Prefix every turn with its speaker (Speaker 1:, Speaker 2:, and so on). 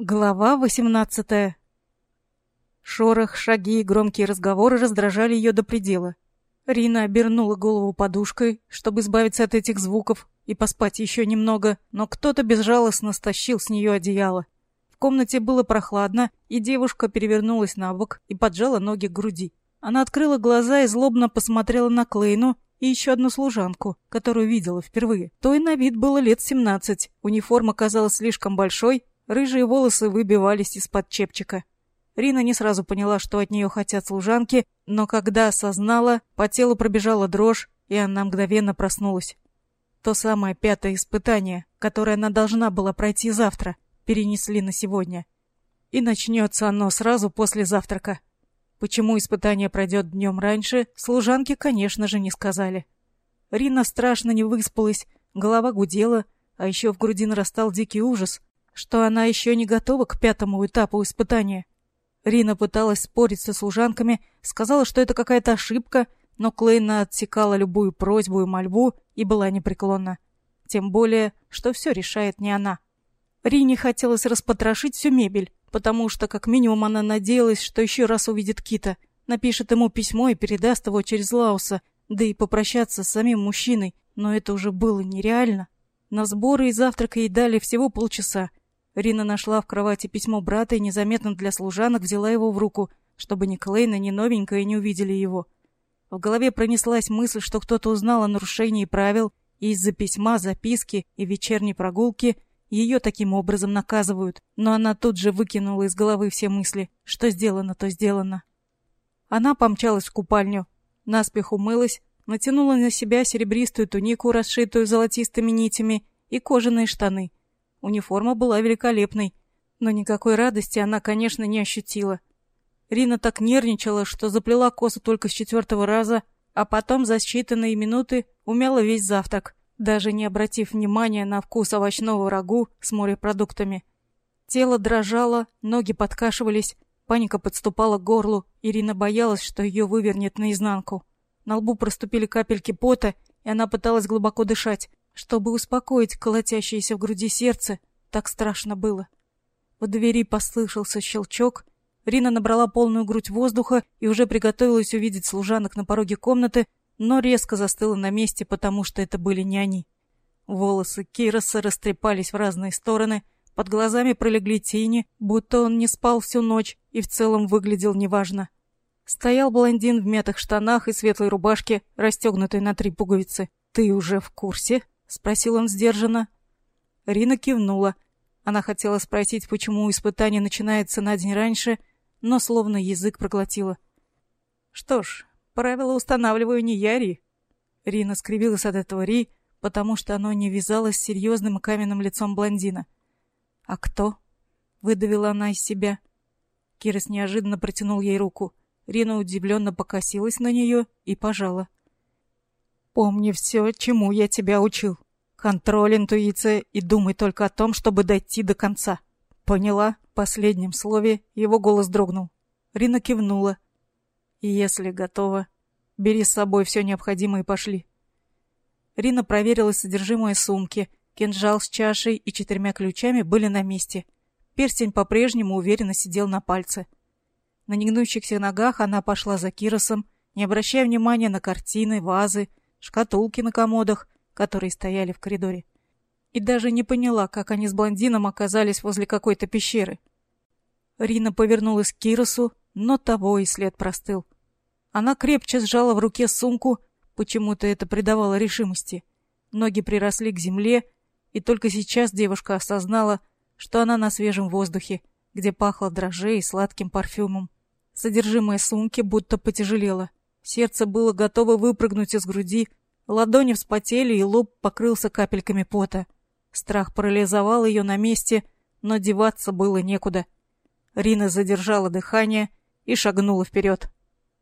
Speaker 1: Глава восемнадцатая. Шорох, шаги и громкие разговоры раздражали ее до предела. Рина обернула голову подушкой, чтобы избавиться от этих звуков и поспать еще немного, но кто-то безжалостно стащил с нее одеяло. В комнате было прохладно, и девушка перевернулась на бок и поджала ноги к груди. Она открыла глаза и злобно посмотрела на Клейну и еще одну служанку, которую видела впервые. Той на вид было лет семнадцать, униформа казалась слишком большой, Рыжие волосы выбивались из-под чепчика. Рина не сразу поняла, что от нее хотят служанки, но когда осознала, по телу пробежала дрожь, и она мгновенно проснулась. То самое пятое испытание, которое она должна была пройти завтра, перенесли на сегодня. И начнется оно сразу после завтрака. Почему испытание пройдет днем раньше, служанки, конечно же, не сказали. Рина страшно не выспалась, голова гудела, а еще в груди нарастал дикий ужас, что она еще не готова к пятому этапу испытания. Рина пыталась спорить со служанками, сказала, что это какая-то ошибка, но Клейна отсекала любую просьбу и мольбу и была непреклонна. Тем более, что все решает не она. Рине хотелось распотрошить всю мебель, потому что, как минимум, она надеялась, что еще раз увидит Кита, напишет ему письмо и передаст его через Лауса, да и попрощаться с самим мужчиной, но это уже было нереально. На сборы и завтрак ей дали всего полчаса, Рина нашла в кровати письмо брата и незаметно для служанок взяла его в руку, чтобы ни Клейна, ни новенькая не увидели его. В голове пронеслась мысль, что кто-то узнал о нарушении правил, и из-за письма, записки и вечерней прогулки ее таким образом наказывают. Но она тут же выкинула из головы все мысли. Что сделано, то сделано. Она помчалась в купальню, наспех умылась, натянула на себя серебристую тунику, расшитую золотистыми нитями, и кожаные штаны — Униформа была великолепной, но никакой радости она, конечно, не ощутила. Рина так нервничала, что заплела косу только с четвертого раза, а потом за считанные минуты умяла весь завтрак, даже не обратив внимания на вкус овощного рагу с морепродуктами. Тело дрожало, ноги подкашивались, паника подступала к горлу, Ирина боялась, что ее вывернет наизнанку. На лбу проступили капельки пота, и она пыталась глубоко дышать, чтобы успокоить колотящееся в груди сердце, так страшно было. В двери послышался щелчок. Рина набрала полную грудь воздуха и уже приготовилась увидеть служанок на пороге комнаты, но резко застыла на месте, потому что это были не они. Волосы Кироса растрепались в разные стороны, под глазами пролегли тени, будто он не спал всю ночь и в целом выглядел неважно. Стоял блондин в мятых штанах и светлой рубашке, расстегнутой на три пуговицы. «Ты уже в курсе?» — спросил он сдержанно. Рина кивнула. Она хотела спросить, почему испытание начинается на день раньше, но словно язык проглотила. «Что ж, правила устанавливаю не я, Ри». Рина скривилась от этого Ри, потому что оно не вязалось с серьезным каменным лицом блондина. «А кто?» — выдавила она из себя. Кирис неожиданно протянул ей руку. Рина удивленно покосилась на нее и пожала. Помни все, чему я тебя учил. Контроль, интуиция и думай только о том, чтобы дойти до конца. Поняла? В последнем слове его голос дрогнул. Рина кивнула. Если готова, бери с собой все необходимое и пошли. Рина проверила содержимое сумки. Кинжал с чашей и четырьмя ключами были на месте. Перстень по-прежнему уверенно сидел на пальце. На негнущихся ногах она пошла за Киросом, не обращая внимания на картины, вазы, шкатулки на комодах, которые стояли в коридоре. И даже не поняла, как они с блондином оказались возле какой-то пещеры. Рина повернулась к Киросу, но того и след простыл. Она крепче сжала в руке сумку, почему-то это придавало решимости. Ноги приросли к земле, и только сейчас девушка осознала, что она на свежем воздухе, где пахло дрожжей и сладким парфюмом. Содержимое сумки будто потяжелело. Сердце было готово выпрыгнуть из груди, ладони вспотели и лоб покрылся капельками пота. Страх парализовал ее на месте, но деваться было некуда. Рина задержала дыхание и шагнула вперед.